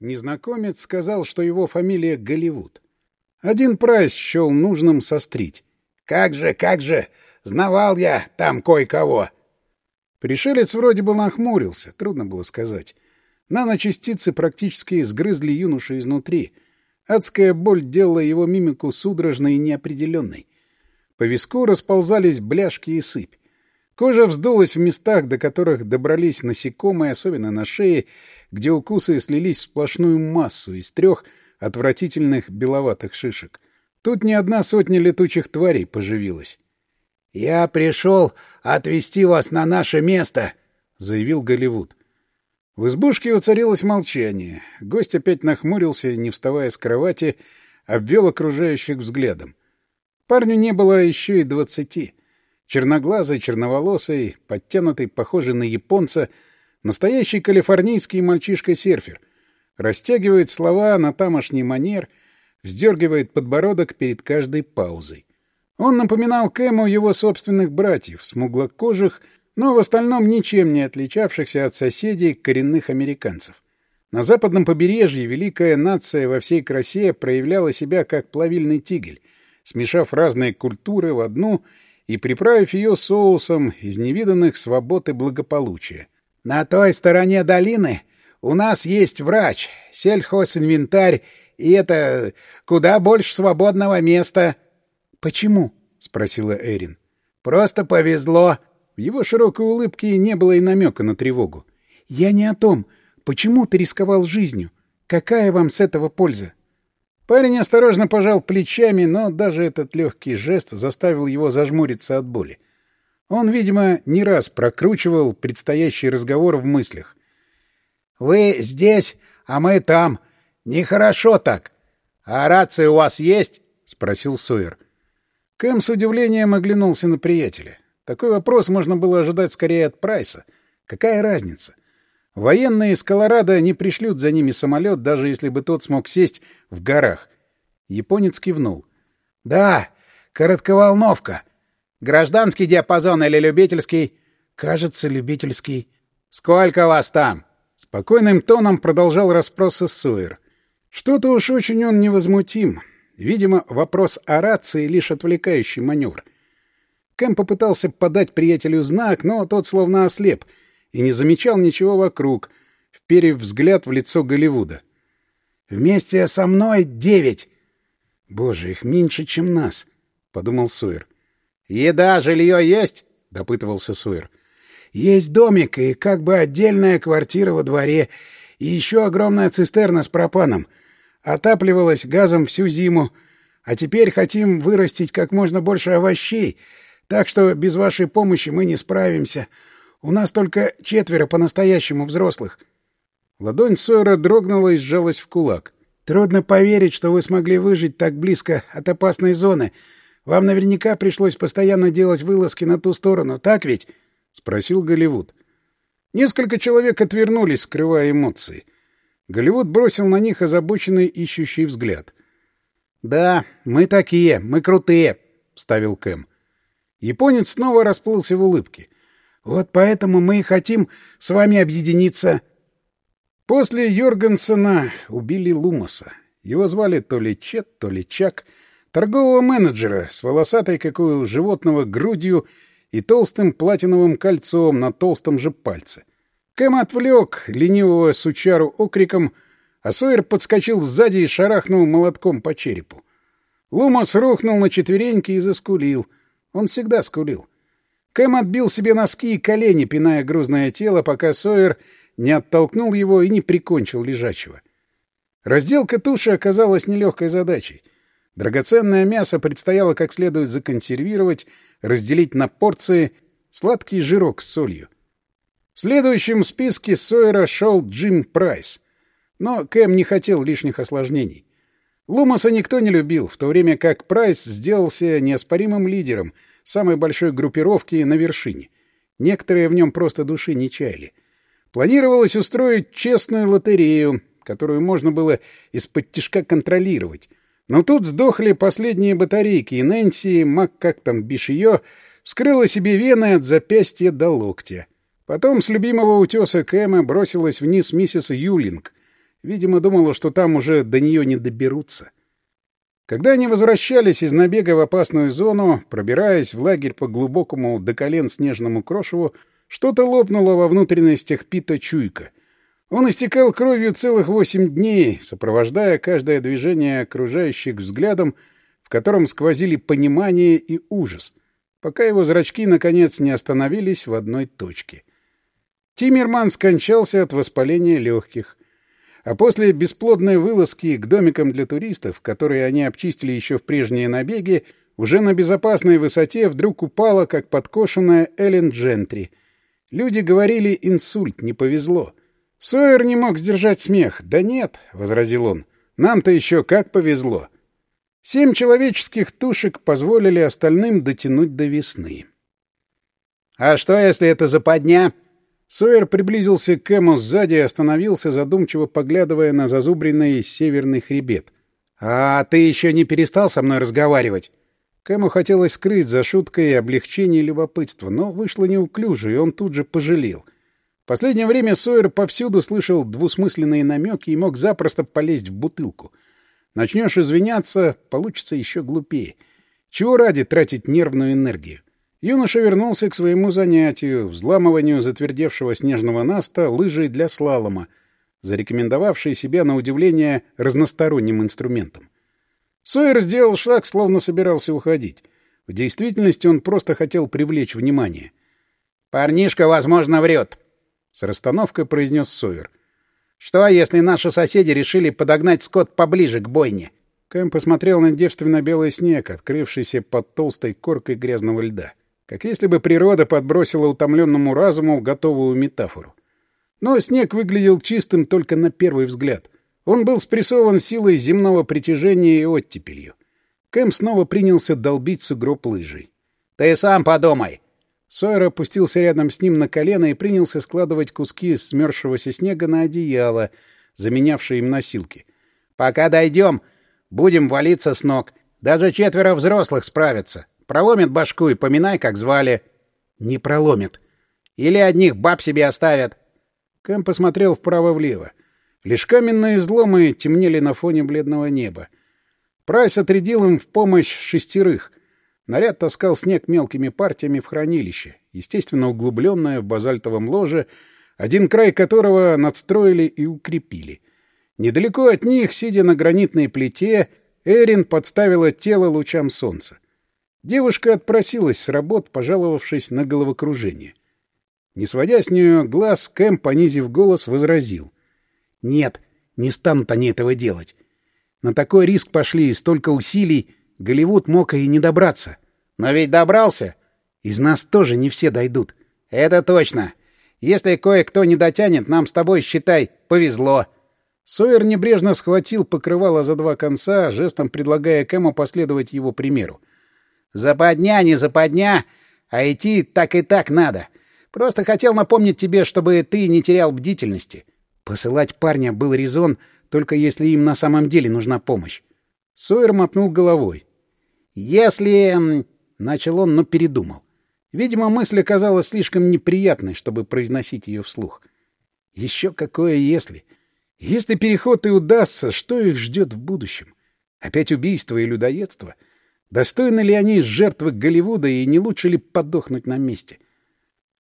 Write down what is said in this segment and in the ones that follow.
Незнакомец сказал, что его фамилия Голливуд. Один Прайс счел нужным сострить. «Как же, как же! Знавал я там кое-кого!» Пришелец вроде бы нахмурился, трудно было сказать. Наночастицы практически сгрызли юношу изнутри. Адская боль делала его мимику судорожной и неопределенной. По виску расползались бляшки и сыпь. Кожа вздулась в местах, до которых добрались насекомые, особенно на шее, где укусы слились в сплошную массу из трех отвратительных беловатых шишек. Тут не одна сотня летучих тварей поживилась. — Я пришел отвезти вас на наше место, — заявил Голливуд. В избушке воцарилось молчание. Гость опять нахмурился, не вставая с кровати, обвел окружающих взглядом. Парню не было еще и двадцати. Черноглазый, черноволосый, подтянутый, похожий на японца, настоящий калифорнийский мальчишка-серфер. Растягивает слова на тамошний манер, вздергивает подбородок перед каждой паузой. Он напоминал Кэму его собственных братьев, смуглокожих, но в остальном ничем не отличавшихся от соседей коренных американцев. На западном побережье великая нация во всей красе проявляла себя как плавильный тигель, смешав разные культуры в одну — и приправив ее соусом из невиданных свобод и благополучия. «На той стороне долины у нас есть врач, сельхозинвентарь, и это куда больше свободного места». «Почему?» — спросила Эрин. «Просто повезло». В его широкой улыбке не было и намека на тревогу. «Я не о том. Почему ты рисковал жизнью? Какая вам с этого польза?» Парень осторожно пожал плечами, но даже этот легкий жест заставил его зажмуриться от боли. Он, видимо, не раз прокручивал предстоящий разговор в мыслях. «Вы здесь, а мы там. Нехорошо так. А рация у вас есть?» — спросил Сойер. Кэм с удивлением оглянулся на приятеля. Такой вопрос можно было ожидать скорее от Прайса. Какая разница? Военные из Колорадо не пришлют за ними самолет, даже если бы тот смог сесть в горах. Японец кивнул. — Да, коротковолновка. Гражданский диапазон или любительский? — Кажется, любительский. — Сколько вас там? Спокойным тоном продолжал расспросы Суэр. Что-то уж очень он невозмутим. Видимо, вопрос о рации — лишь отвлекающий маневр. Кэм попытался подать приятелю знак, но тот словно ослеп — и не замечал ничего вокруг, вперев взгляд в лицо Голливуда. «Вместе со мной девять!» «Боже, их меньше, чем нас!» — подумал Суэр. «Еда, жилье есть?» — допытывался Суэр. «Есть домик и как бы отдельная квартира во дворе, и еще огромная цистерна с пропаном. Отапливалась газом всю зиму, а теперь хотим вырастить как можно больше овощей, так что без вашей помощи мы не справимся. У нас только четверо по-настоящему взрослых. Ладонь Сойера дрогнула и сжалась в кулак. Трудно поверить, что вы смогли выжить так близко от опасной зоны. Вам наверняка пришлось постоянно делать вылазки на ту сторону, так ведь? — спросил Голливуд. Несколько человек отвернулись, скрывая эмоции. Голливуд бросил на них озабоченный ищущий взгляд. — Да, мы такие, мы крутые, — вставил Кэм. Японец снова расплылся в улыбке. Вот поэтому мы и хотим с вами объединиться. После Йоргенсена убили Лумаса. Его звали то ли Чет, то ли Чак, торгового менеджера с волосатой, как у животного, грудью и толстым платиновым кольцом на толстом же пальце. Кэм отвлек ленивого сучару окриком, а Сойер подскочил сзади и шарахнул молотком по черепу. Лумас рухнул на четвереньки и заскулил. Он всегда скулил. Кэм отбил себе носки и колени, пиная грузное тело, пока Сойер не оттолкнул его и не прикончил лежачего. Разделка туши оказалась нелегкой задачей. Драгоценное мясо предстояло как следует законсервировать, разделить на порции, сладкий жирок с солью. В следующем списке Сойера шел Джим Прайс. Но Кэм не хотел лишних осложнений. Лумаса никто не любил, в то время как Прайс сделался неоспоримым лидером — самой большой группировки на вершине. Некоторые в нем просто души не чаяли. Планировалось устроить честную лотерею, которую можно было исподтишка контролировать. Но тут сдохли последние батарейки, и Нэнси, Мак как там бишь ее, вскрыла себе вены от запястья до локтя. Потом с любимого утеса Кэма бросилась вниз миссис Юлинг. Видимо, думала, что там уже до нее не доберутся. Когда они возвращались из набега в опасную зону, пробираясь в лагерь по глубокому до колен снежному крошеву, что-то лопнуло во внутренностях Пита Чуйка. Он истекал кровью целых восемь дней, сопровождая каждое движение окружающих взглядом, в котором сквозили понимание и ужас, пока его зрачки, наконец, не остановились в одной точке. Тиммерман скончался от воспаления легких. А после бесплодной вылазки к домикам для туристов, которые они обчистили еще в прежние набеги, уже на безопасной высоте вдруг упала, как подкошенная Эллен Джентри. Люди говорили «инсульт, не повезло». Сойер не мог сдержать смех. «Да нет», — возразил он, — «нам-то еще как повезло». Семь человеческих тушек позволили остальным дотянуть до весны. «А что, если это западня?» Сойер приблизился к Эму сзади и остановился, задумчиво поглядывая на зазубренный северный хребет. «А ты еще не перестал со мной разговаривать?» Кэму хотелось скрыть за шуткой облегчение и любопытство, но вышло неуклюже, и он тут же пожалел. В последнее время Сойер повсюду слышал двусмысленные намеки и мог запросто полезть в бутылку. Начнешь извиняться, получится еще глупее. Чего ради тратить нервную энергию? Юноша вернулся к своему занятию, взламыванию затвердевшего снежного наста лыжей для слалома, зарекомендовавшей себя на удивление разносторонним инструментом. Сойер сделал шаг, словно собирался уходить. В действительности он просто хотел привлечь внимание. «Парнишка, возможно, врет», — с расстановкой произнес Сойер. «Что, если наши соседи решили подогнать скот поближе к бойне?» Кэм посмотрел на девственно-белый снег, открывшийся под толстой коркой грязного льда как если бы природа подбросила утомленному разуму готовую метафору. Но снег выглядел чистым только на первый взгляд. Он был спрессован силой земного притяжения и оттепелью. Кэм снова принялся долбить сугроб лыжей. — Ты сам подумай! Сойер опустился рядом с ним на колено и принялся складывать куски смерзшегося снега на одеяло, заменявшее им носилки. — Пока дойдем, будем валиться с ног. Даже четверо взрослых справятся. Проломит башку и поминай, как звали. Не проломит. Или одних баб себе оставят. Кэм посмотрел вправо-влево. Лишь каменные изломы темнели на фоне бледного неба. Прайс отрядил им в помощь шестерых. Наряд таскал снег мелкими партиями в хранилище, естественно, углубленное в базальтовом ложе, один край которого надстроили и укрепили. Недалеко от них, сидя на гранитной плите, Эрин подставила тело лучам солнца. Девушка отпросилась с работ, пожаловавшись на головокружение. Не сводя с нее глаз, Кэм, понизив голос, возразил. — Нет, не станут они этого делать. На такой риск пошли и столько усилий, Голливуд мог и не добраться. — Но ведь добрался. Из нас тоже не все дойдут. — Это точно. Если кое-кто не дотянет, нам с тобой, считай, повезло. Сойер небрежно схватил покрывало за два конца, жестом предлагая Кэму последовать его примеру. Западня, не западня, а идти так и так надо. Просто хотел напомнить тебе, чтобы ты не терял бдительности. Посылать парня был резон, только если им на самом деле нужна помощь. Сойер мотнул головой. «Если...» — начал он, но передумал. Видимо, мысль оказалась слишком неприятной, чтобы произносить ее вслух. Еще какое «если». Если переход и удастся, что их ждет в будущем? Опять убийство и людоедство — Достойны ли они жертвы Голливуда и не лучше ли подохнуть на месте?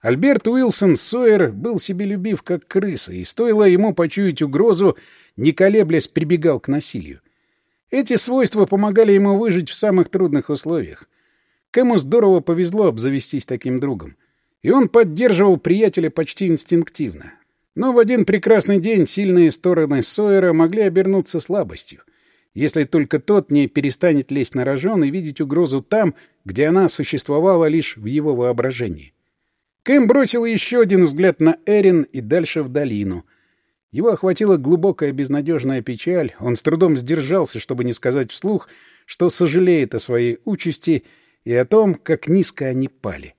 Альберт Уилсон Сойер был себе любив как крыса, и стоило ему почуять угрозу, не колеблясь, прибегал к насилию. Эти свойства помогали ему выжить в самых трудных условиях. Кэму здорово повезло обзавестись таким другом. И он поддерживал приятеля почти инстинктивно. Но в один прекрасный день сильные стороны Сойера могли обернуться слабостью если только тот не перестанет лезть на рожон и видеть угрозу там, где она существовала лишь в его воображении. Кэм бросил еще один взгляд на Эрин и дальше в долину. Его охватила глубокая безнадежная печаль, он с трудом сдержался, чтобы не сказать вслух, что сожалеет о своей участи и о том, как низко они пали.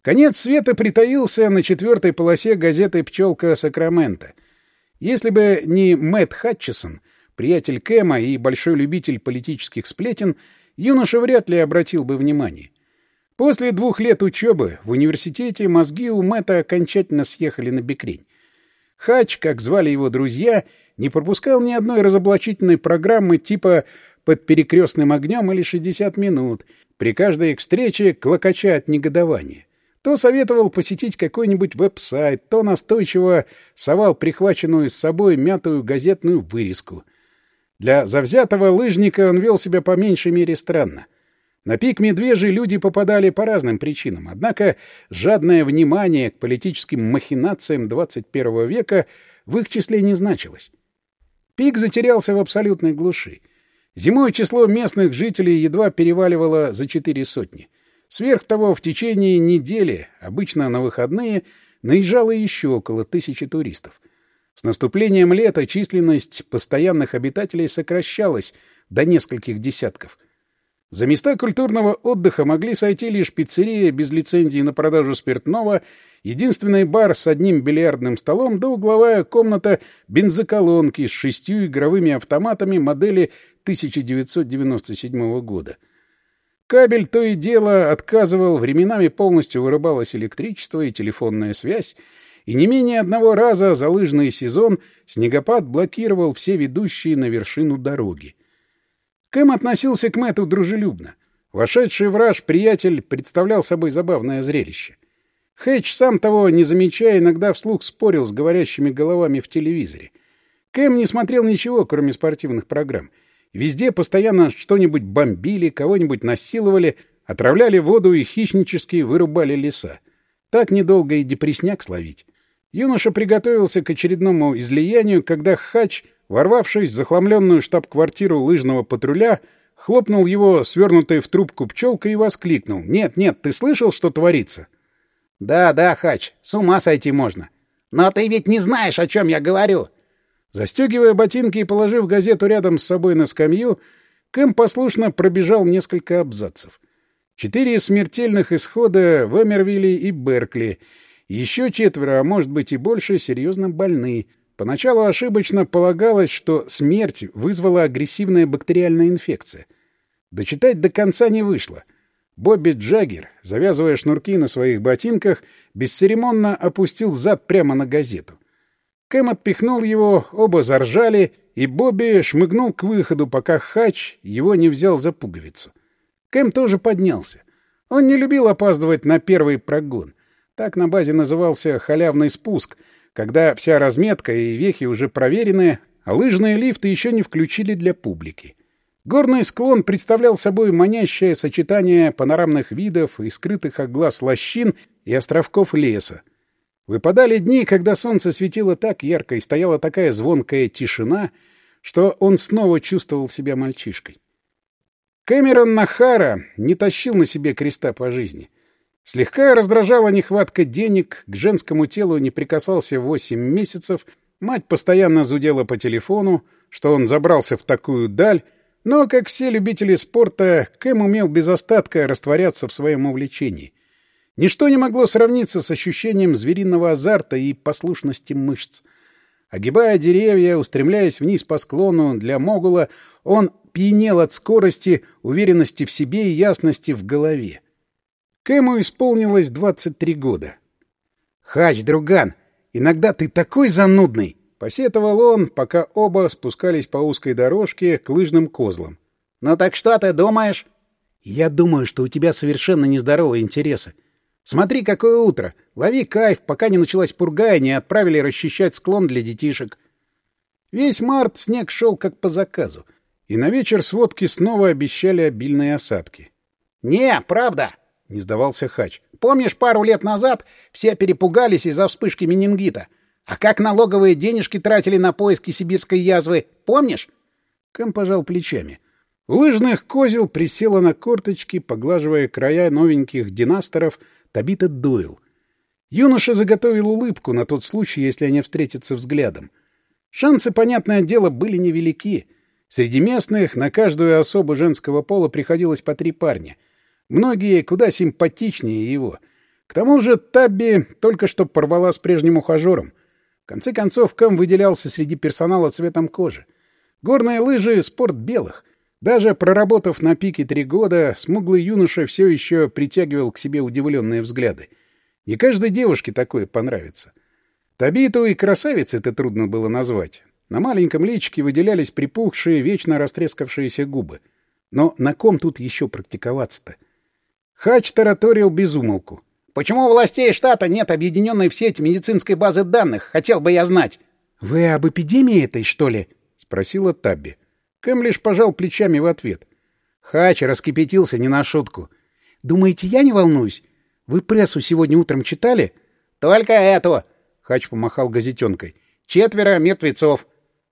Конец света притаился на четвертой полосе газеты «Пчелка Сакрамента». Если бы не Мэтт Хатчесон, приятель Кэма и большой любитель политических сплетен, юноша вряд ли обратил бы внимание. После двух лет учебы в университете мозги у Мэтта окончательно съехали на бекрень. Хач, как звали его друзья, не пропускал ни одной разоблачительной программы типа «Под перекрестным огнем» или «60 минут», при каждой их встрече клокоча от негодования. То советовал посетить какой-нибудь веб-сайт, то настойчиво совал прихваченную с собой мятую газетную вырезку. Для завзятого лыжника он вел себя по меньшей мере странно. На пик медвежий люди попадали по разным причинам, однако жадное внимание к политическим махинациям 21 века в их числе не значилось. Пик затерялся в абсолютной глуши. Зимой число местных жителей едва переваливало за четыре сотни. Сверх того, в течение недели, обычно на выходные, наезжало еще около тысячи туристов. С наступлением лета численность постоянных обитателей сокращалась до нескольких десятков. За места культурного отдыха могли сойти лишь пиццерия без лицензии на продажу спиртного, единственный бар с одним бильярдным столом да угловая комната бензоколонки с шестью игровыми автоматами модели 1997 года — Кабель то и дело отказывал, временами полностью вырубалось электричество и телефонная связь, и не менее одного раза за лыжный сезон снегопад блокировал все ведущие на вершину дороги. Кэм относился к Мэтту дружелюбно. Вошедший враж приятель представлял собой забавное зрелище. Хэтч, сам того не замечая, иногда вслух спорил с говорящими головами в телевизоре. Кэм не смотрел ничего, кроме спортивных программ — Везде постоянно что-нибудь бомбили, кого-нибудь насиловали, отравляли воду и хищнически вырубали леса. Так недолго и депресняк словить. Юноша приготовился к очередному излиянию, когда Хач, ворвавшись в захламленную штаб-квартиру лыжного патруля, хлопнул его, свернутой в трубку пчелкой, и воскликнул. «Нет, нет, ты слышал, что творится?» «Да, да, Хач, с ума сойти можно. Но ты ведь не знаешь, о чем я говорю. Застегивая ботинки и положив газету рядом с собой на скамью, Кэм послушно пробежал несколько абзацев. Четыре смертельных исхода в Эмервилле и Беркли. Еще четверо, а может быть и больше, серьезно больны. Поначалу ошибочно полагалось, что смерть вызвала агрессивная бактериальная инфекция. Дочитать до конца не вышло. Бобби Джаггер, завязывая шнурки на своих ботинках, бесцеремонно опустил зад прямо на газету. Кэм отпихнул его, оба заржали, и Бобби шмыгнул к выходу, пока Хач его не взял за пуговицу. Кэм тоже поднялся. Он не любил опаздывать на первый прогон. Так на базе назывался халявный спуск, когда вся разметка и вехи уже проверены, а лыжные лифты еще не включили для публики. Горный склон представлял собой манящее сочетание панорамных видов и скрытых от глаз лощин и островков леса, Выпадали дни, когда солнце светило так ярко и стояла такая звонкая тишина, что он снова чувствовал себя мальчишкой. Кэмерон Нахара не тащил на себе креста по жизни. Слегка раздражала нехватка денег, к женскому телу не прикасался восемь месяцев, мать постоянно зудела по телефону, что он забрался в такую даль, но, как все любители спорта, Кэм умел без остатка растворяться в своем увлечении. Ничто не могло сравниться с ощущением звериного азарта и послушности мышц. Огибая деревья, устремляясь вниз по склону, для Могула он пьянел от скорости, уверенности в себе и ясности в голове. Кэму исполнилось 23 года. «Хач, друган, иногда ты такой занудный!» — посетовал он, пока оба спускались по узкой дорожке к лыжным козлам. «Ну так что ты думаешь?» «Я думаю, что у тебя совершенно нездоровые интересы. Смотри, какое утро! Лови кайф, пока не началась пурга и не отправили расчищать склон для детишек. Весь март снег шел как по заказу, и на вечер сводки снова обещали обильные осадки. — Не, правда! — не сдавался Хач. — Помнишь, пару лет назад все перепугались из-за вспышки менингита? А как налоговые денежки тратили на поиски сибирской язвы? Помнишь? Кэм пожал плечами. У лыжных козел присела на корточки, поглаживая края новеньких династоров — Табита Дойл. Юноша заготовил улыбку на тот случай, если они встретятся взглядом. Шансы, понятное дело, были невелики. Среди местных на каждую особу женского пола приходилось по три парня. Многие куда симпатичнее его. К тому же Табби только что порвала с прежним ухажером. В конце концов, Кэм выделялся среди персонала цветом кожи. Горные лыжи — спорт белых. Даже проработав на пике три года, смуглый юноша все еще притягивал к себе удивленные взгляды. Не каждой девушке такое понравится. Табиту и красавиц это трудно было назвать. На маленьком личике выделялись припухшие, вечно растрескавшиеся губы. Но на ком тут еще практиковаться-то? Хач тараторил безумолку. «Почему у властей штата нет объединенной в сеть медицинской базы данных? Хотел бы я знать». «Вы об эпидемии этой, что ли?» — спросила Табби. Кэм лишь пожал плечами в ответ. Хач раскипятился не на шутку. «Думаете, я не волнуюсь? Вы прессу сегодня утром читали?» «Только эту!» — Хач помахал газетенкой. «Четверо мертвецов».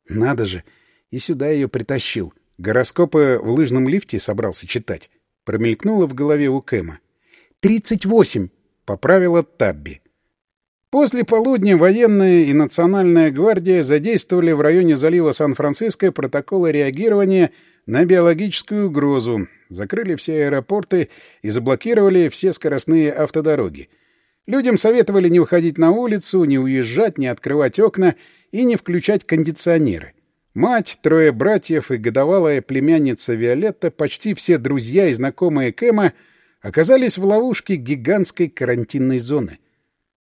«Надо же! И сюда ее притащил. Гороскопы в лыжном лифте собрался читать». Промелькнуло в голове у Кэма. «Тридцать восемь!» — поправила Табби. После полудня военная и национальная гвардия задействовали в районе залива Сан-Франциско протоколы реагирования на биологическую угрозу, закрыли все аэропорты и заблокировали все скоростные автодороги. Людям советовали не выходить на улицу, не уезжать, не открывать окна и не включать кондиционеры. Мать, трое братьев и годовалая племянница Виолетта, почти все друзья и знакомые Кэма, оказались в ловушке гигантской карантинной зоны —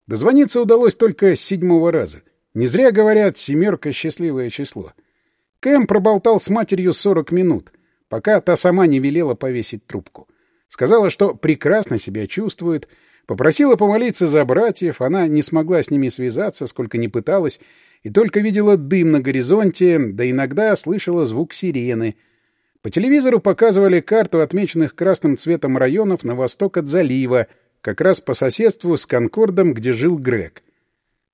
Дозвониться удалось только с седьмого раза. Не зря говорят «семерка» — счастливое число. Кэм проболтал с матерью сорок минут, пока та сама не велела повесить трубку. Сказала, что прекрасно себя чувствует, попросила помолиться за братьев, она не смогла с ними связаться, сколько ни пыталась, и только видела дым на горизонте, да иногда слышала звук сирены. По телевизору показывали карту отмеченных красным цветом районов на восток от залива — как раз по соседству с Конкордом, где жил Грег.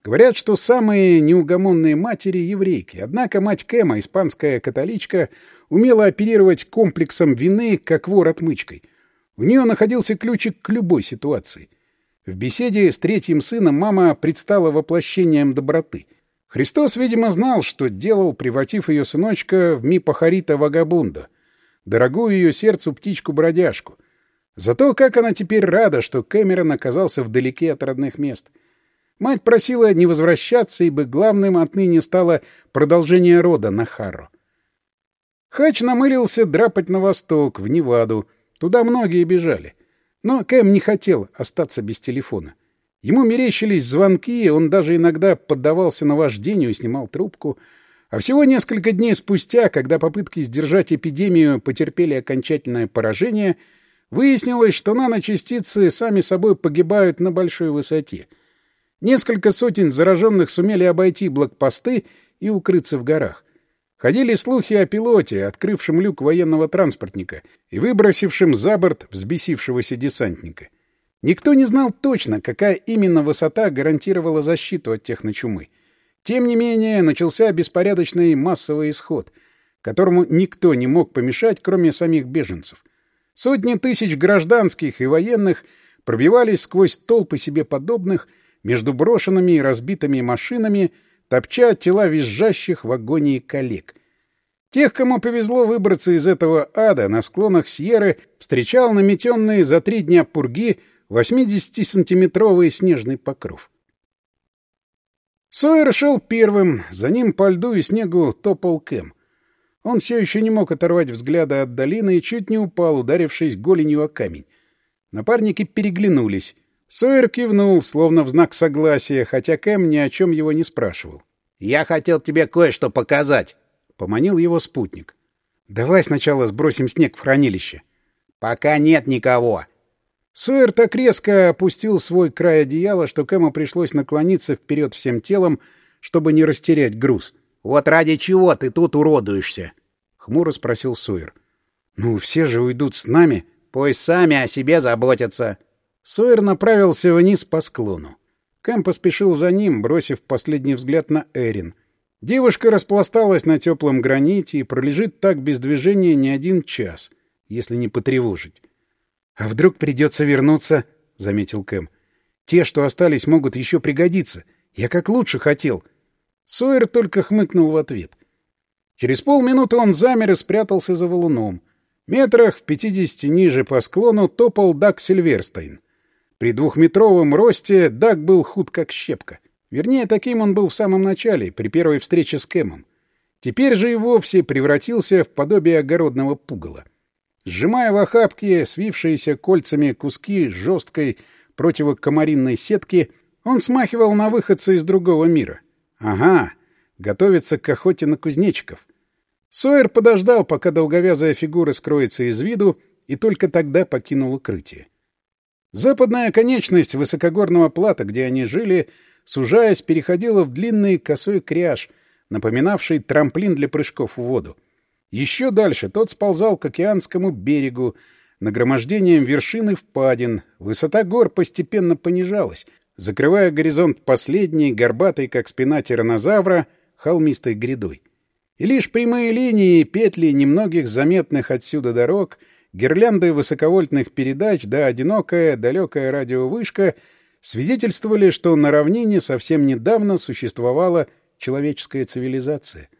Говорят, что самые неугомонные матери — еврейки. Однако мать Кэма, испанская католичка, умела оперировать комплексом вины, как вор отмычкой. У нее находился ключик к любой ситуации. В беседе с третьим сыном мама предстала воплощением доброты. Христос, видимо, знал, что делал, превратив ее сыночка в Мипахарита Вагабунда, дорогую ее сердцу птичку-бродяжку — Зато как она теперь рада, что Кэмерон оказался вдалеке от родных мест. Мать просила не возвращаться, ибо главным отныне стало продолжение рода на Харро. Хач намылился драпать на восток, в Неваду. Туда многие бежали. Но Кэм не хотел остаться без телефона. Ему мерещились звонки, он даже иногда поддавался наваждению и снимал трубку. А всего несколько дней спустя, когда попытки сдержать эпидемию потерпели окончательное поражение — Выяснилось, что наночастицы сами собой погибают на большой высоте. Несколько сотен зараженных сумели обойти блокпосты и укрыться в горах. Ходили слухи о пилоте, открывшем люк военного транспортника и выбросившем за борт взбесившегося десантника. Никто не знал точно, какая именно высота гарантировала защиту от техночумы. Тем не менее, начался беспорядочный массовый исход, которому никто не мог помешать, кроме самих беженцев. Сотни тысяч гражданских и военных пробивались сквозь толпы себе подобных между брошенными и разбитыми машинами, топча тела визжащих в агонии коллег. Тех, кому повезло выбраться из этого ада, на склонах Сьерры встречал наметенный за три дня пурги 80-сантиметровый снежный покров. Сойер шел первым, за ним по льду и снегу топал Кэм. Он все еще не мог оторвать взгляда от долины и чуть не упал, ударившись голенью о камень. Напарники переглянулись. Сойер кивнул, словно в знак согласия, хотя Кэм ни о чем его не спрашивал. «Я хотел тебе кое-что показать», — поманил его спутник. «Давай сначала сбросим снег в хранилище». «Пока нет никого». Сойер так резко опустил свой край одеяла, что Кэму пришлось наклониться вперед всем телом, чтобы не растерять груз. «Вот ради чего ты тут уродуешься?» — хмуро спросил Суэр. «Ну, все же уйдут с нами». «Пусть сами о себе заботятся». Суэр направился вниз по склону. Кэм поспешил за ним, бросив последний взгляд на Эрин. Девушка распласталась на теплом граните и пролежит так без движения не один час, если не потревожить. «А вдруг придется вернуться?» — заметил Кэм. «Те, что остались, могут еще пригодиться. Я как лучше хотел. Сойер только хмыкнул в ответ. Через полминуты он замер и спрятался за валуном. Метрах в пятидесяти ниже по склону топал Дак Сильверстейн. При двухметровом росте Дак был худ как щепка. Вернее, таким он был в самом начале, при первой встрече с Кэмом. Теперь же и вовсе превратился в подобие огородного пугала. Сжимая в охапке свившиеся кольцами куски жесткой противокомаринной сетки, Он смахивал на выходца из другого мира. Ага, готовится к охоте на кузнечиков. Сойер подождал, пока долговязая фигура скроется из виду, и только тогда покинул укрытие. Западная конечность высокогорного плата, где они жили, сужаясь, переходила в длинный косой кряж, напоминавший трамплин для прыжков в воду. Еще дальше тот сползал к океанскому берегу, нагромождением вершин и впадин. Высота гор постепенно понижалась, закрывая горизонт последней, горбатой, как спина тиранозавра, холмистой грядой. И лишь прямые линии и петли немногих заметных отсюда дорог, гирлянды высоковольтных передач да одинокая далекая радиовышка свидетельствовали, что на равнине совсем недавно существовала человеческая цивилизация.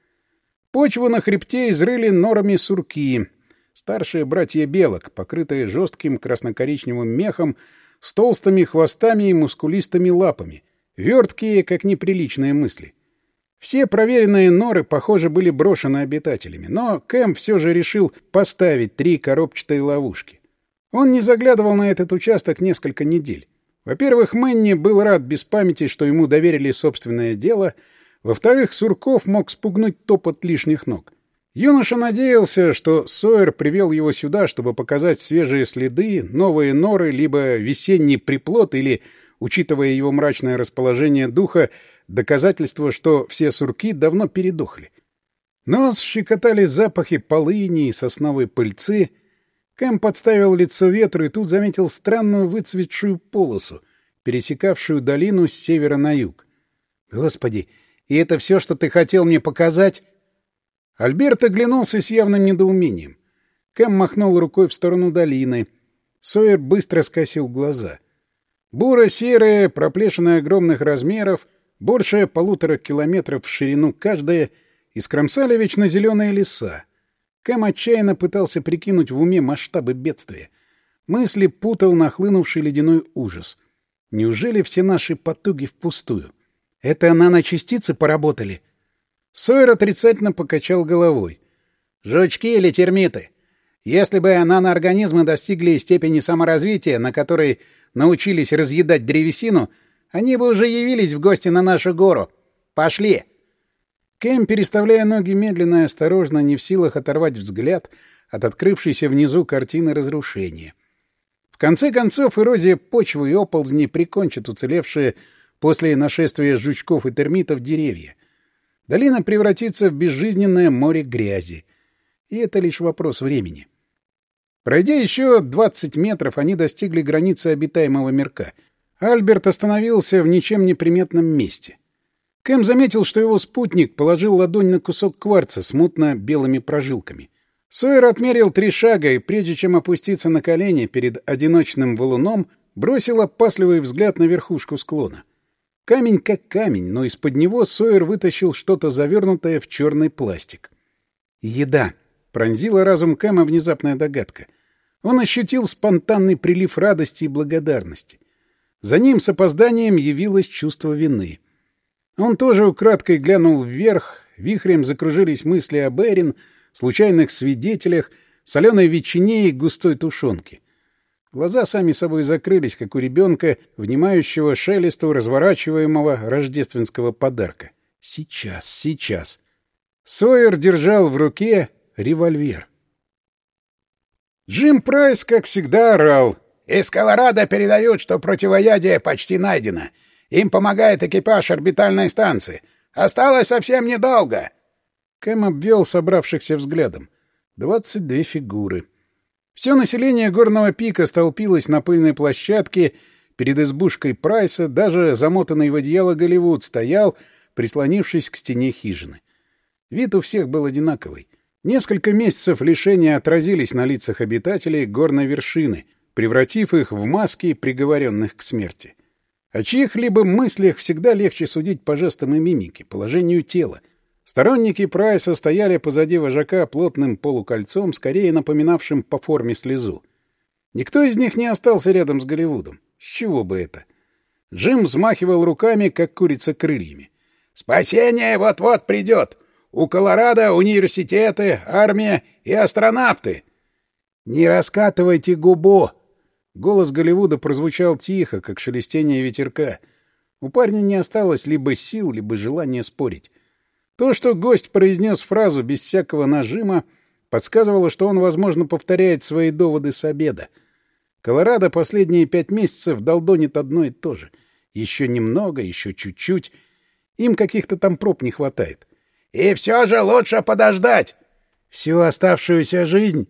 Почву на хребте изрыли норами сурки, старшие братья белок, покрытые жестким красно-коричневым мехом, с толстыми хвостами и мускулистыми лапами, верткие, как неприличные мысли. Все проверенные норы, похоже, были брошены обитателями, но Кэм все же решил поставить три коробчатые ловушки. Он не заглядывал на этот участок несколько недель. Во-первых, Мэнни был рад без памяти, что ему доверили собственное дело. Во-вторых, Сурков мог спугнуть топот лишних ног. Юноша надеялся, что Сойер привел его сюда, чтобы показать свежие следы, новые норы, либо весенний приплод, или, учитывая его мрачное расположение духа, доказательство, что все сурки давно передохли. Но щекотали запахи полыни и сосновой пыльцы. Кэм подставил лицо ветру и тут заметил странную выцветшую полосу, пересекавшую долину с севера на юг. «Господи, и это все, что ты хотел мне показать?» Альберт оглянулся с явным недоумением. Кэм махнул рукой в сторону долины. Сойер быстро скосил глаза. Буро-серые, проплешины огромных размеров — большая полутора километров в ширину каждая, искромсали вечно зеленые леса. Кэм отчаянно пытался прикинуть в уме масштабы бедствия. Мысли путал нахлынувший ледяной ужас. Неужели все наши потуги впустую? Это наночастицы поработали? Сойер отрицательно покачал головой. Жучки или термиты? Если бы наноорганизмы достигли степени саморазвития, на которой научились разъедать древесину, они бы уже явились в гости на нашу гору. Пошли!» Кэм, переставляя ноги медленно и осторожно, не в силах оторвать взгляд от открывшейся внизу картины разрушения. В конце концов, эрозия почвы и оползни прикончат уцелевшие после нашествия жучков и термитов деревья. Долина превратится в безжизненное море грязи. И это лишь вопрос времени. Пройдя еще 20 метров, они достигли границы обитаемого мирка — Альберт остановился в ничем не приметном месте. Кэм заметил, что его спутник положил ладонь на кусок кварца с мутно-белыми прожилками. Сойер отмерил три шага и, прежде чем опуститься на колени перед одиночным валуном, бросил опасливый взгляд на верхушку склона. Камень как камень, но из-под него Сойер вытащил что-то завернутое в черный пластик. «Еда!» — пронзила разум Кэма внезапная догадка. Он ощутил спонтанный прилив радости и благодарности. За ним с опозданием явилось чувство вины. Он тоже украдкой глянул вверх, вихрем закружились мысли о Берин, случайных свидетелях, соленой ветчине и густой тушенке. Глаза сами собой закрылись, как у ребенка, внимающего шелесту разворачиваемого рождественского подарка. Сейчас, сейчас. Сойер держал в руке револьвер. Джим Прайс, как всегда, орал — из Колорадо передают, что противоядие почти найдено. Им помогает экипаж орбитальной станции. Осталось совсем недолго. Кэм обвел собравшихся взглядом. Двадцать две фигуры. Все население горного пика столпилось на пыльной площадке перед избушкой Прайса, даже замотанный в одеяло Голливуд стоял, прислонившись к стене хижины. Вид у всех был одинаковый. Несколько месяцев лишения отразились на лицах обитателей горной вершины — превратив их в маски приговоренных к смерти. О чьих-либо мыслях всегда легче судить по жестам и мимике, положению тела. Сторонники Прайса стояли позади вожака плотным полукольцом, скорее напоминавшим по форме слезу. Никто из них не остался рядом с Голливудом. С чего бы это? Джим взмахивал руками, как курица крыльями. «Спасение вот-вот придет! У Колорадо университеты, армия и астронавты!» «Не раскатывайте губу!» Голос Голливуда прозвучал тихо, как шелестение ветерка. У парня не осталось либо сил, либо желания спорить. То, что гость произнес фразу без всякого нажима, подсказывало, что он, возможно, повторяет свои доводы с обеда. Колорадо последние пять месяцев долдонит одно и то же. Еще немного, еще чуть-чуть. Им каких-то там проб не хватает. И все же лучше подождать. Всю оставшуюся жизнь.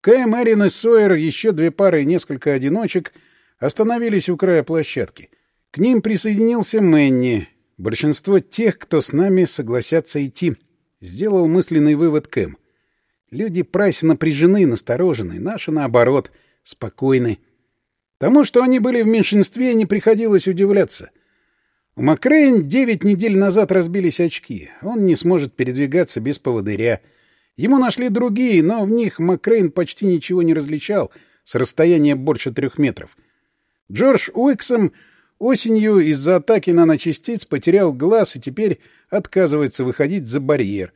Кэм, Эрин и Сойер, еще две пары и несколько одиночек остановились у края площадки. К ним присоединился Мэнни. Большинство тех, кто с нами согласятся идти. Сделал мысленный вывод Кэм. Люди Прайса напряжены, насторожены, наши, наоборот, спокойны. Тому, что они были в меньшинстве, не приходилось удивляться. У Макрейн девять недель назад разбились очки. Он не сможет передвигаться без поводыря. Ему нашли другие, но в них Макрейн почти ничего не различал с расстояния больше трех метров. Джордж Уиксом осенью из-за атаки наночастиц потерял глаз и теперь отказывается выходить за барьер.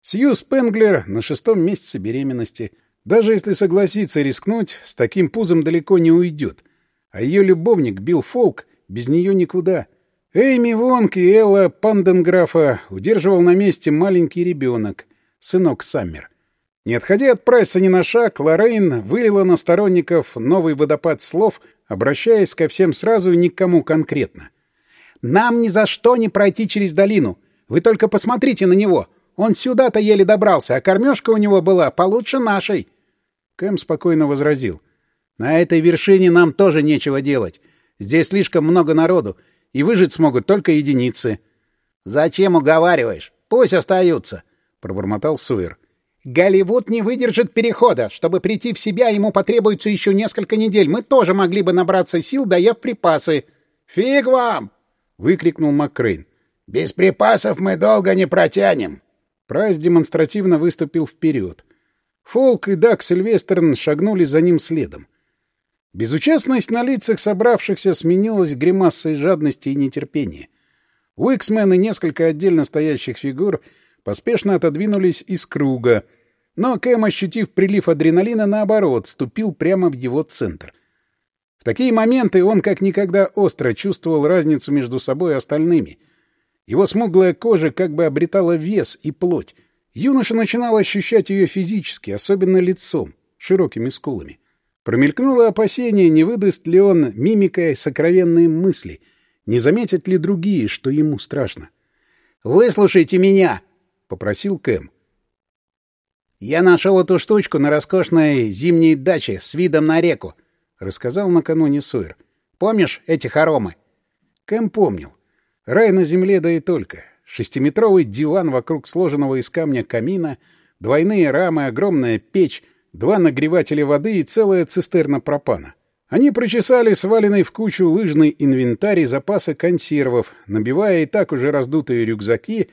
Сью Спенглер на шестом месяце беременности. Даже если согласится рискнуть, с таким пузом далеко не уйдет. А ее любовник Билл Фолк без нее никуда — Эйми Вонг и Элла Панденграфа удерживал на месте маленький ребенок, сынок Саммер. Не отходя от Прайса ни на шаг, Лоррейн вылила на сторонников новый водопад слов, обращаясь ко всем сразу и никому конкретно. «Нам ни за что не пройти через долину. Вы только посмотрите на него. Он сюда-то еле добрался, а кормежка у него была получше нашей». Кэм спокойно возразил. «На этой вершине нам тоже нечего делать. Здесь слишком много народу, и выжить смогут только единицы. — Зачем уговариваешь? Пусть остаются, — пробормотал Суэр. — Голливуд не выдержит перехода. Чтобы прийти в себя, ему потребуется еще несколько недель. Мы тоже могли бы набраться сил, доев припасы. — Фиг вам! — выкрикнул МакКрейн. — Без припасов мы долго не протянем. Прайс демонстративно выступил вперед. Фолк и Дак Сильвестерн шагнули за ним следом. Безучастность на лицах собравшихся сменилась гримасой жадности и нетерпения. Уиксмен и несколько отдельно стоящих фигур поспешно отодвинулись из круга, но Кэм, ощутив прилив адреналина, наоборот, ступил прямо в его центр. В такие моменты он как никогда остро чувствовал разницу между собой и остальными. Его смуглая кожа как бы обретала вес и плоть. Юноша начинал ощущать ее физически, особенно лицом, широкими скулами. Промелькнуло опасение, не выдаст ли он мимикой сокровенные мысли, не заметят ли другие, что ему страшно. «Выслушайте меня!» — попросил Кэм. «Я нашел эту штучку на роскошной зимней даче с видом на реку», — рассказал накануне Сойер. «Помнишь эти хоромы?» Кэм помнил. Рай на земле, да и только. Шестиметровый диван вокруг сложенного из камня камина, двойные рамы, огромная печь — два нагревателя воды и целая цистерна пропана. Они прочесали сваленный в кучу лыжный инвентарь и запасы консервов, набивая и так уже раздутые рюкзаки,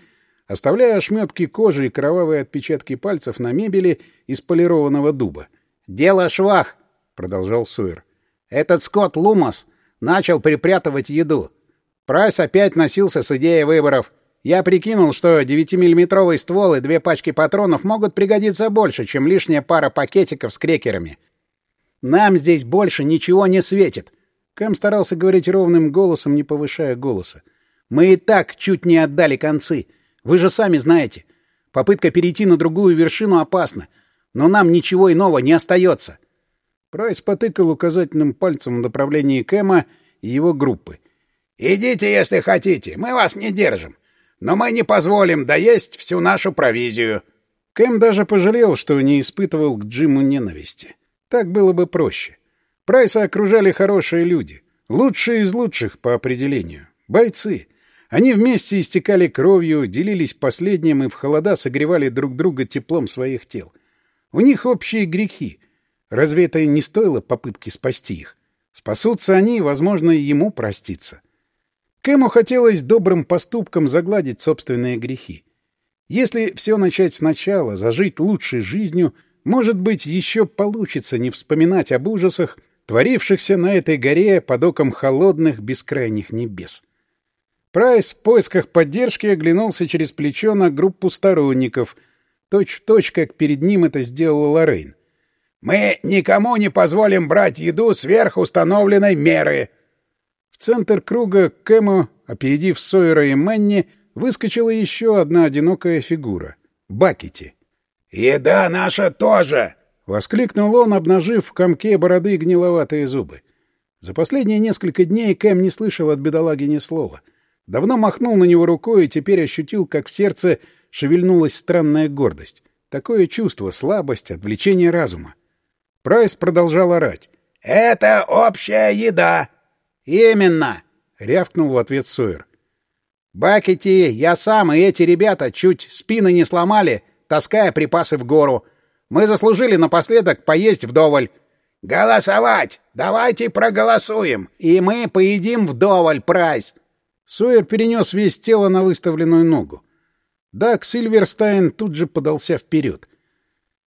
оставляя ошметки кожи и кровавые отпечатки пальцев на мебели из полированного дуба. «Дело швах!» — продолжал Суэр. «Этот Скотт Лумас начал припрятывать еду. Прайс опять носился с идеей выборов. Я прикинул, что 9-миллиметровый ствол и две пачки патронов могут пригодиться больше, чем лишняя пара пакетиков с крекерами. Нам здесь больше ничего не светит. Кэм старался говорить ровным голосом, не повышая голоса. Мы и так чуть не отдали концы. Вы же сами знаете. Попытка перейти на другую вершину опасна. Но нам ничего иного не остается. Прайс потыкал указательным пальцем в направлении Кэма и его группы. «Идите, если хотите. Мы вас не держим но мы не позволим доесть всю нашу провизию». Кэм даже пожалел, что не испытывал к Джиму ненависти. Так было бы проще. Прайса окружали хорошие люди. Лучшие из лучших по определению. Бойцы. Они вместе истекали кровью, делились последним и в холода согревали друг друга теплом своих тел. У них общие грехи. Разве это не стоило попытки спасти их? Спасутся они, возможно, и ему проститься. Кэму хотелось добрым поступком загладить собственные грехи. Если все начать сначала, зажить лучшей жизнью, может быть, еще получится не вспоминать об ужасах, творившихся на этой горе под оком холодных бескрайних небес. Прайс в поисках поддержки оглянулся через плечо на группу сторонников, точь-в-точь, точь, как перед ним это сделала Лоррейн. «Мы никому не позволим брать еду сверх установленной меры», В центр круга Кэмо, опередив Сойера и Мэнни, выскочила еще одна одинокая фигура — Бакити. «Еда наша тоже!» — воскликнул он, обнажив в комке бороды гниловатые зубы. За последние несколько дней Кэм не слышал от бедолаги ни слова. Давно махнул на него рукой и теперь ощутил, как в сердце шевельнулась странная гордость. Такое чувство, слабость, отвлечение разума. Прайс продолжал орать. «Это общая еда!» «Именно!» — рявкнул в ответ Сойер. «Бакети, я сам и эти ребята чуть спины не сломали, таская припасы в гору. Мы заслужили напоследок поесть вдоволь». «Голосовать! Давайте проголосуем!» «И мы поедим вдоволь, Прайс!» Сойер перенес вес тела на выставленную ногу. Даг Сильверстайн тут же подался вперед.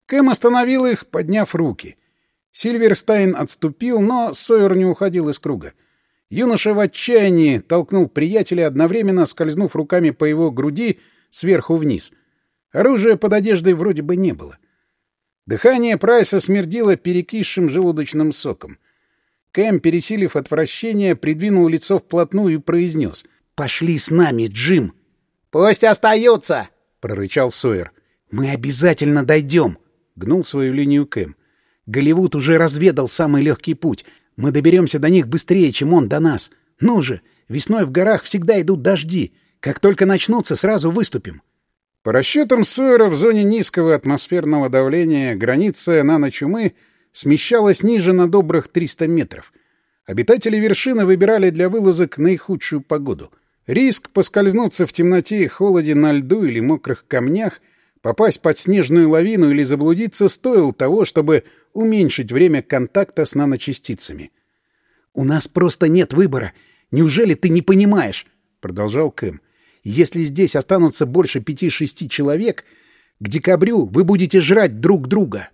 Кэм остановил их, подняв руки. Сильверстайн отступил, но Сойер не уходил из круга. Юноша в отчаянии толкнул приятеля, одновременно скользнув руками по его груди сверху вниз. Оружия под одеждой вроде бы не было. Дыхание Прайса смердило перекисшим желудочным соком. Кэм, пересилив отвращение, придвинул лицо вплотную и произнес. «Пошли с нами, Джим!» «Пусть остаются!» — прорычал Сойер. «Мы обязательно дойдем!» — гнул свою линию Кэм. Голливуд уже разведал самый легкий путь. Мы доберемся до них быстрее, чем он до нас. Ну же, весной в горах всегда идут дожди. Как только начнутся, сразу выступим. По расчетам Сойера в зоне низкого атмосферного давления граница наночумы смещалась ниже на добрых 300 метров. Обитатели вершины выбирали для вылазок наихудшую погоду. Риск поскользнуться в темноте и холоде на льду или мокрых камнях Попасть под снежную лавину или заблудиться стоил того, чтобы уменьшить время контакта с наночастицами. «У нас просто нет выбора. Неужели ты не понимаешь?» — продолжал Кэм. «Если здесь останутся больше пяти-шести человек, к декабрю вы будете жрать друг друга».